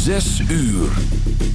Zes uur.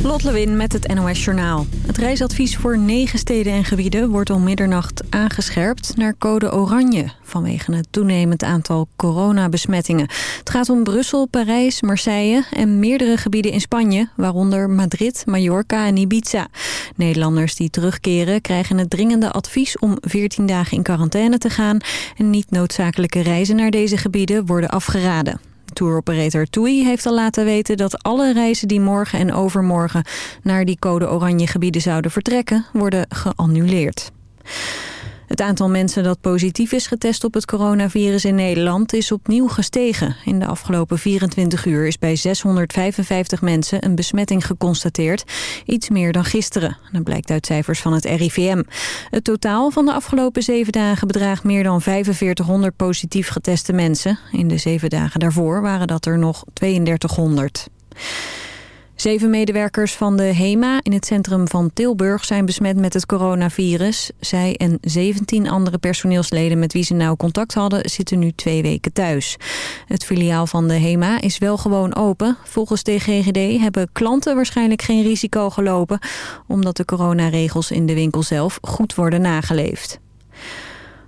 Lot Lewin met het NOS Journaal. Het reisadvies voor negen steden en gebieden wordt om middernacht aangescherpt naar code oranje... vanwege het toenemend aantal coronabesmettingen. Het gaat om Brussel, Parijs, Marseille en meerdere gebieden in Spanje... waaronder Madrid, Mallorca en Ibiza. Nederlanders die terugkeren krijgen het dringende advies om 14 dagen in quarantaine te gaan... en niet noodzakelijke reizen naar deze gebieden worden afgeraden. Touroperator TUI heeft al laten weten dat alle reizen die morgen en overmorgen naar die code oranje gebieden zouden vertrekken, worden geannuleerd. Het aantal mensen dat positief is getest op het coronavirus in Nederland is opnieuw gestegen. In de afgelopen 24 uur is bij 655 mensen een besmetting geconstateerd. Iets meer dan gisteren. Dat blijkt uit cijfers van het RIVM. Het totaal van de afgelopen zeven dagen bedraagt meer dan 4500 positief geteste mensen. In de zeven dagen daarvoor waren dat er nog 3200. Zeven medewerkers van de HEMA in het centrum van Tilburg zijn besmet met het coronavirus. Zij en 17 andere personeelsleden met wie ze nauw contact hadden zitten nu twee weken thuis. Het filiaal van de HEMA is wel gewoon open. Volgens de GGD hebben klanten waarschijnlijk geen risico gelopen... omdat de coronaregels in de winkel zelf goed worden nageleefd.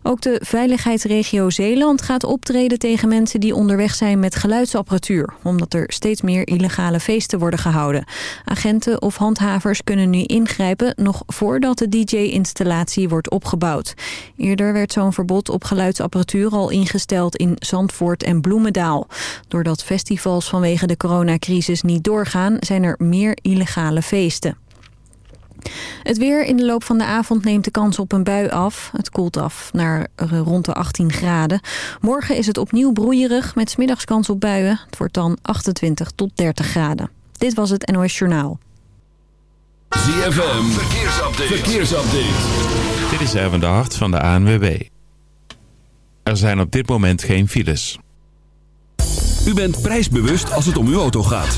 Ook de veiligheidsregio Zeeland gaat optreden tegen mensen die onderweg zijn met geluidsapparatuur. Omdat er steeds meer illegale feesten worden gehouden. Agenten of handhavers kunnen nu ingrijpen nog voordat de DJ-installatie wordt opgebouwd. Eerder werd zo'n verbod op geluidsapparatuur al ingesteld in Zandvoort en Bloemendaal. Doordat festivals vanwege de coronacrisis niet doorgaan zijn er meer illegale feesten. Het weer in de loop van de avond neemt de kans op een bui af. Het koelt af naar rond de 18 graden. Morgen is het opnieuw broeierig met smiddags kans op buien. Het wordt dan 28 tot 30 graden. Dit was het NOS Journaal. ZFM, verkeersupdate. verkeersupdate. Dit is Erwin de Hart van de ANWB. Er zijn op dit moment geen files. U bent prijsbewust als het om uw auto gaat.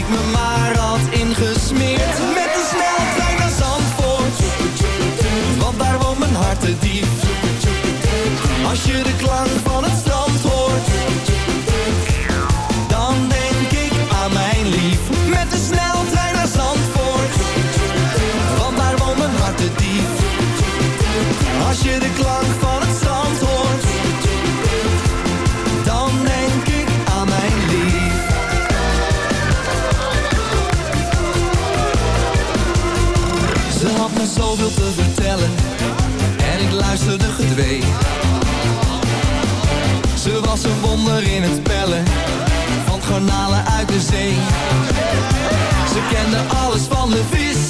ik me maar had ingesmeerd. Met een sneltrein naar Zandvoort. Want daar woont mijn hart te diep Als je de klank van het strand hoort Dan denk ik aan mijn lief. Met een sneltrein naar Zandvoort. Want daar woont mijn hart te Als je de klank in het van garnalen uit de zee. Ze kenden alles van de vis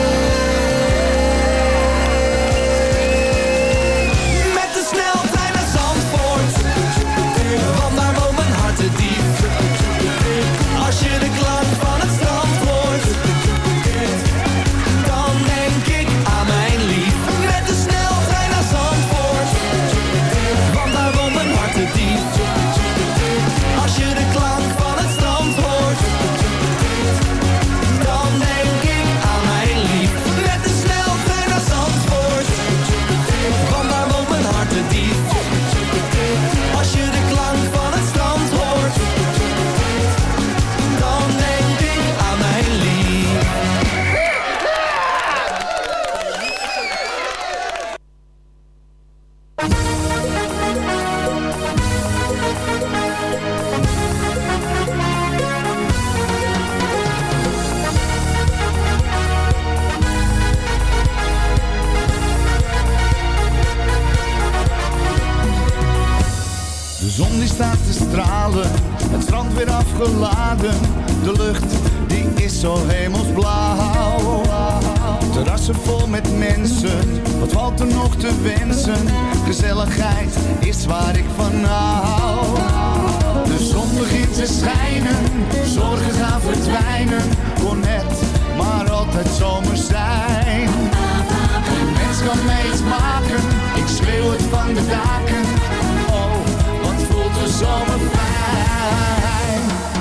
Afgeladen. De lucht die is zo hemelsblauw. Terrassen vol met mensen, wat valt er nog te wensen? Gezelligheid is waar ik van hou. De zon begint te schijnen, zorgen gaan verdwijnen. Kon net maar altijd zomer zijn. Geen mens kan mij iets maken, ik schreeuw het van de daken. Oh, wat voelt de zomer fijn.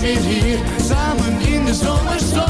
Weer hier, samen in de zomerzon.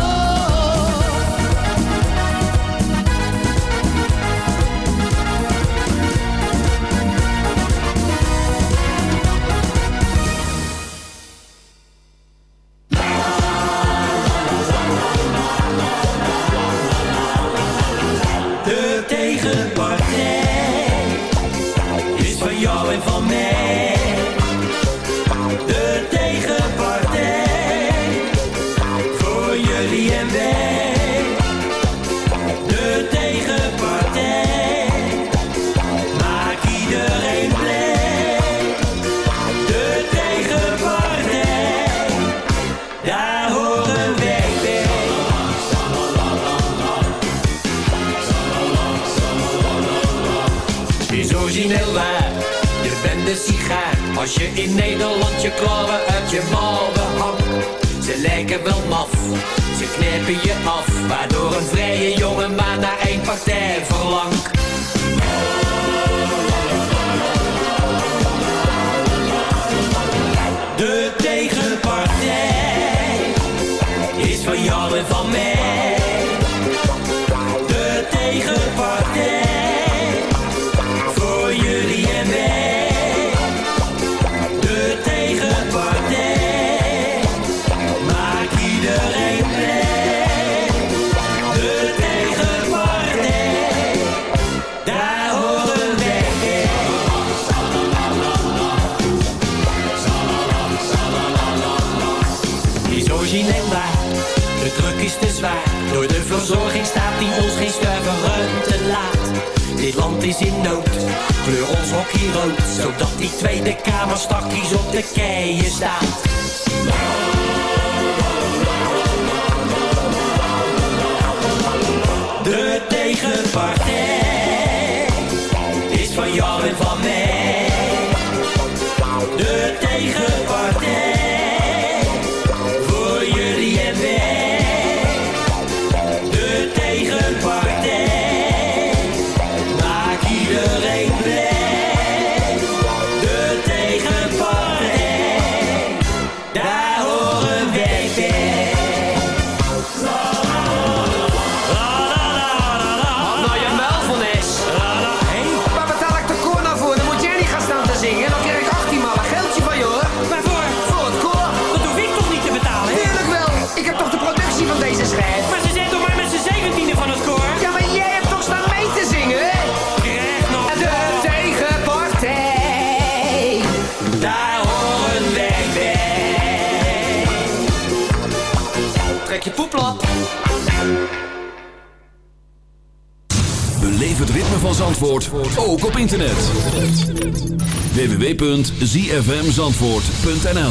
www.zfmzandvoort.nl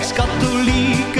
uit.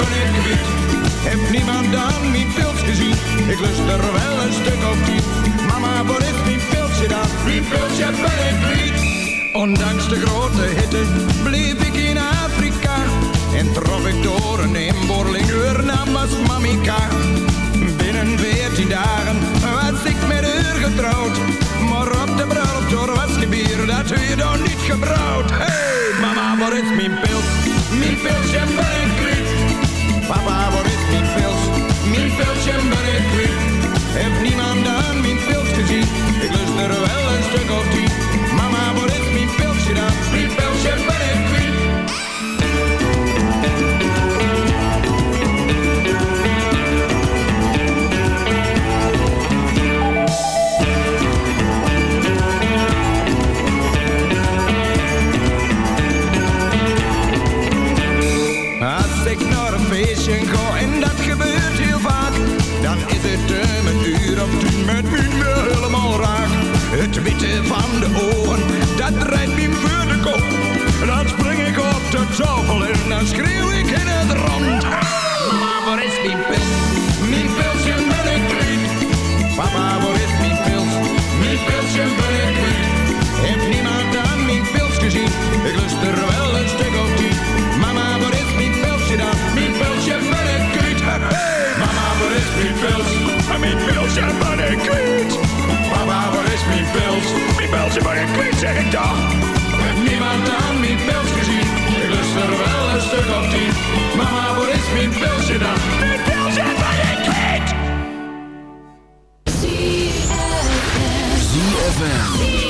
Heb Heeft niemand dan mijn pils gezien? Ik lust er wel een stuk op tien. Mama, wat is mijn pilsje dan? Mijn pilsje vanuitgebied. Ondanks de grote hitte bleef ik in Afrika. En trof ik door een inboorling, haar naam Mamika. Binnen veertien dagen was ik met haar getrouwd. Maar op de bruiloft door was gebier, dat je dan niet gebrouwd. Hey, mama, wat is mijn pils? Mijn pilsje ik Papa, wordt het mijn pils? Mijn pilsje ben ik kwijt. Heb niemand aan mijn pils gezien. Ik lust er wel een stuk of tien. Mama, wordt het mijn pilsje dan? Mijn pilsje ben zit hem een uur of tien met me helemaal raak. Het witte van de ogen, dat rijdt me voor de kop. Dan spring ik op de tafel en dan schreeuw ik in het rond. Mama, waar is mijn pils? Mijn pilsje ben ik kwijt. Papa, waar is mijn pils? Mijn pilsje ben ik kwijt. Heeft niemand aan mijn pils gezien? Ik lust er wel. Pils? Mijn pilsje ben ik kwijt. Papa, waar is mijn pils? Mijn pilsje ben ik kwijt, zeg ik. Heeft niemand aan mijn pils gezien? Ik lust er wel een stuk op tien. Mama, waar is mijn pilsje dan? Mijn pilsje ben ik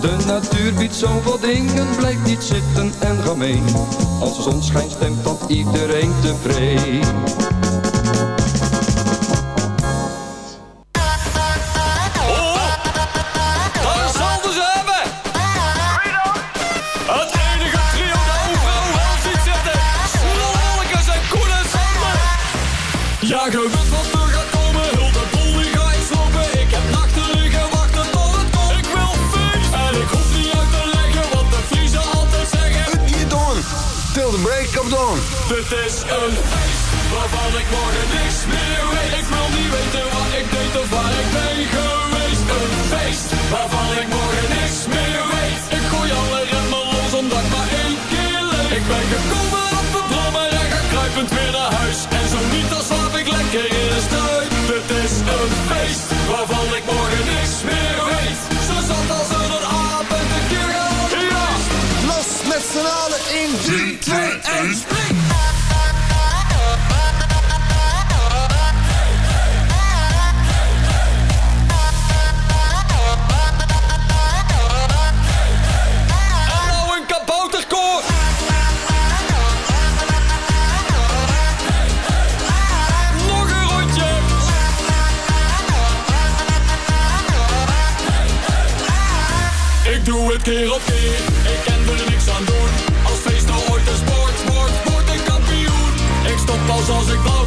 De natuur biedt zoveel dingen, blijf niet zitten en ga mee. Als de zon schijnt stemt dat iedereen tevreden. Daar Dit is een feest waarvan ik morgen niks meer weet. Ik wil niet weten wat ik deed of waar ik ben geweest. Een feest waarvan ik morgen niks meer weet. Ik gooi alle remmen los omdat ik maar één keer leef. Ik ben gekomen op de brommer en ga kruipend weer naar huis. En zo niet, dan slaap ik lekker in de struik. Dit is een feest waarvan ik morgen niks meer weet. Zo zat als een aap en de keer gaan Ja, los met z'n allen in 3, 2, 1, spring! Ik doe het keer op keer, ik kan er niks aan doen. Als feest nou ooit een sport wordt, word ik kampioen. Ik stop pas als ik blauw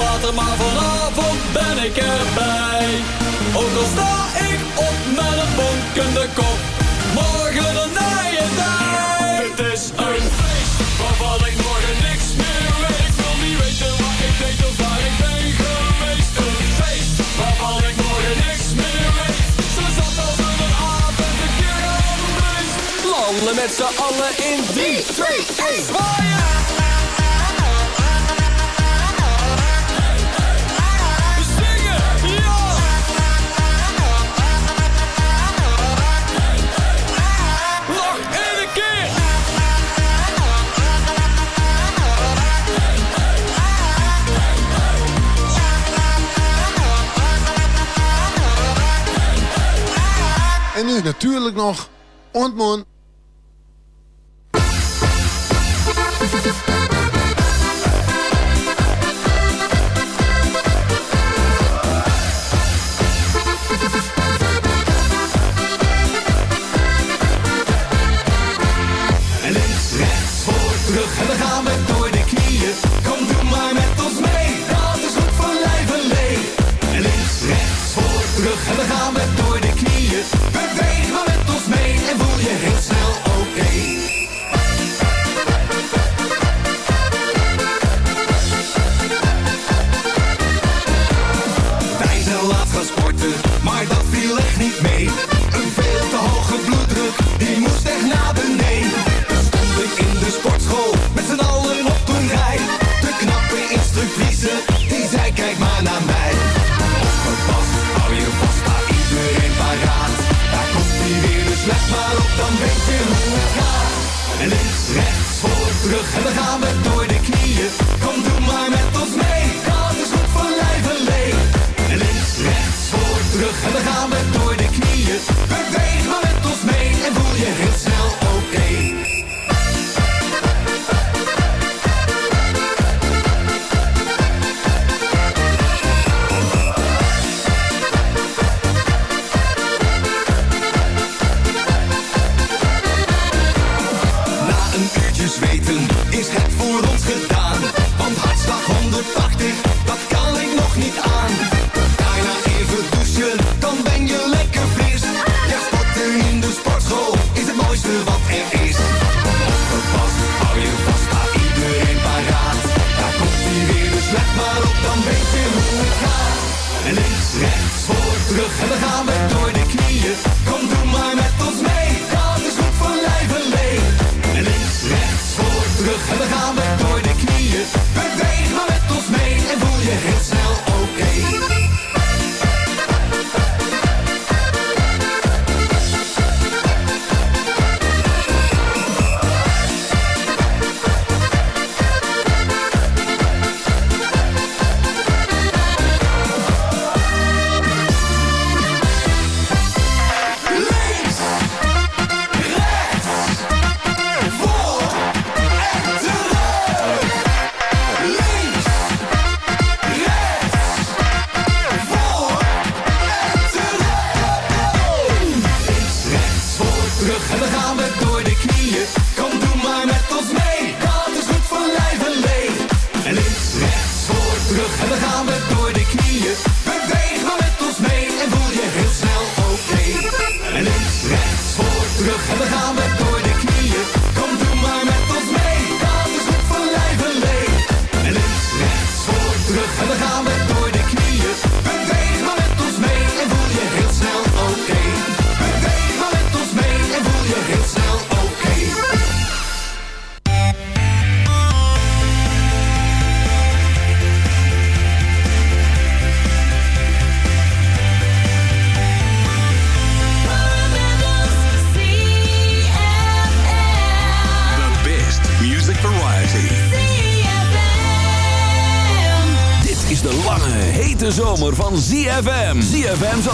later, maar vanavond ben ik erbij. Ook al sta ik op met een bonkende kop, morgen een nije dag. Het is een feest waarvan ik morgen niks meer weet. Ik wil niet weten wat ik deed of waar ik ben geweest. Een feest waarvan ik morgen niks meer weet. Zo zat als een aap en de keer een beest. Landen met z'n allen in 3, 2, 1, zwaaien! En nu natuurlijk nog Ontmoen.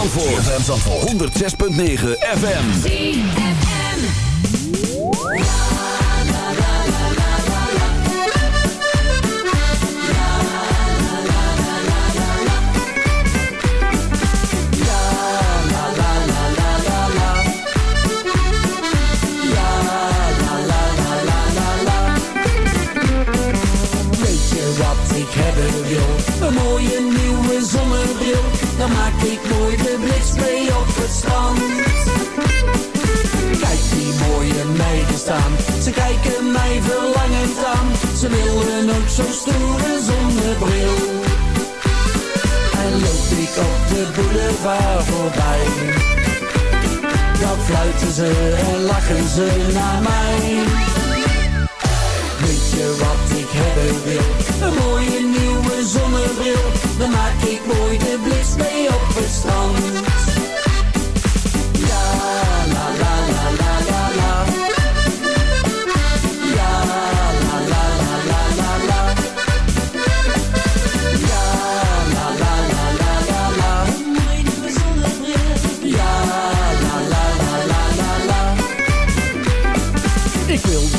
Zandvoort. ZFM 106.9 Ze wilden ook zo'n stoere zonnebril. En loop ik op de boulevard voorbij. Dan fluiten ze en lachen ze naar mij. Weet je wat ik hebben wil? Een mooie nieuwe zonnebril. Dan maak ik mooi de blitz mee op het strand.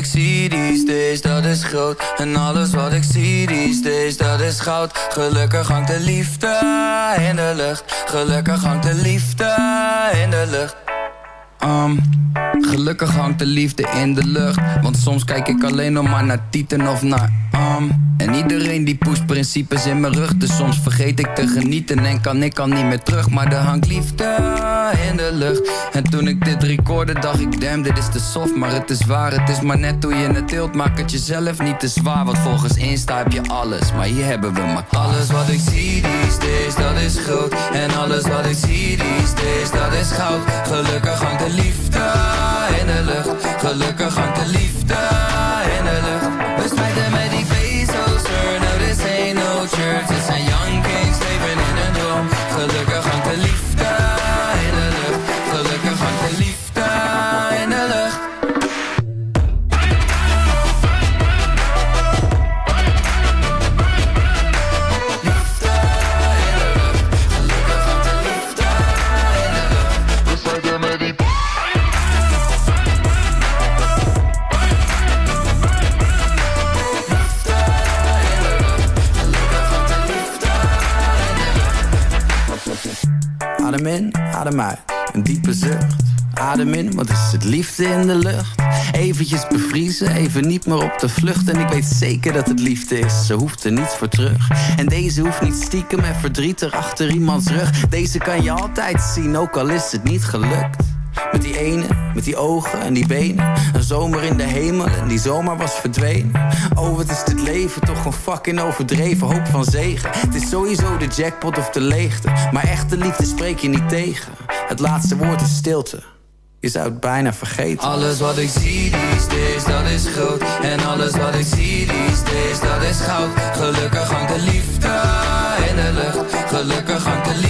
Ik zie these days, dat is groot. En alles wat ik zie these days, dat is goud. Gelukkig hangt de liefde in de lucht. Gelukkig hangt de liefde in de lucht Um, gelukkig hangt de liefde in de lucht. Want soms kijk ik alleen nog maar naar tieten of naar um, En iedereen die pusht principes in mijn rug. Dus soms vergeet ik te genieten en kan ik al niet meer terug. Maar er hangt liefde in de lucht. En toen ik dit recorde dacht ik damn dit is te soft. Maar het is waar, het is maar net hoe je het tilt. Maak het jezelf niet te zwaar Want volgens Insta heb je alles. Maar hier hebben we maar alles wat ik zie these days Dat is groot. En alles wat ik zie these days Dat is goud. Gelukkig hangt liefde in de lucht. Gelukkig hangt de liefde in de lucht? Eventjes bevriezen, even niet meer op de vlucht. En ik weet zeker dat het liefde is, ze hoeft er niets voor terug. En deze hoeft niet stiekem en verdrietig achter iemands rug. Deze kan je altijd zien, ook al is het niet gelukt. Met die ene, met die ogen en die benen. Een zomer in de hemel en die zomer was verdwenen. Oh, wat is dit leven toch een fucking overdreven hoop van zegen. Het is sowieso de jackpot of de leegte. Maar echte liefde spreek je niet tegen. Het laatste woord is stilte. Je zou bijna vergeten. Alles wat ik zie these days, dat is groot. En alles wat ik zie these days, dat is goud. Gelukkig hangt de liefde in de lucht. Gelukkig hangt de liefde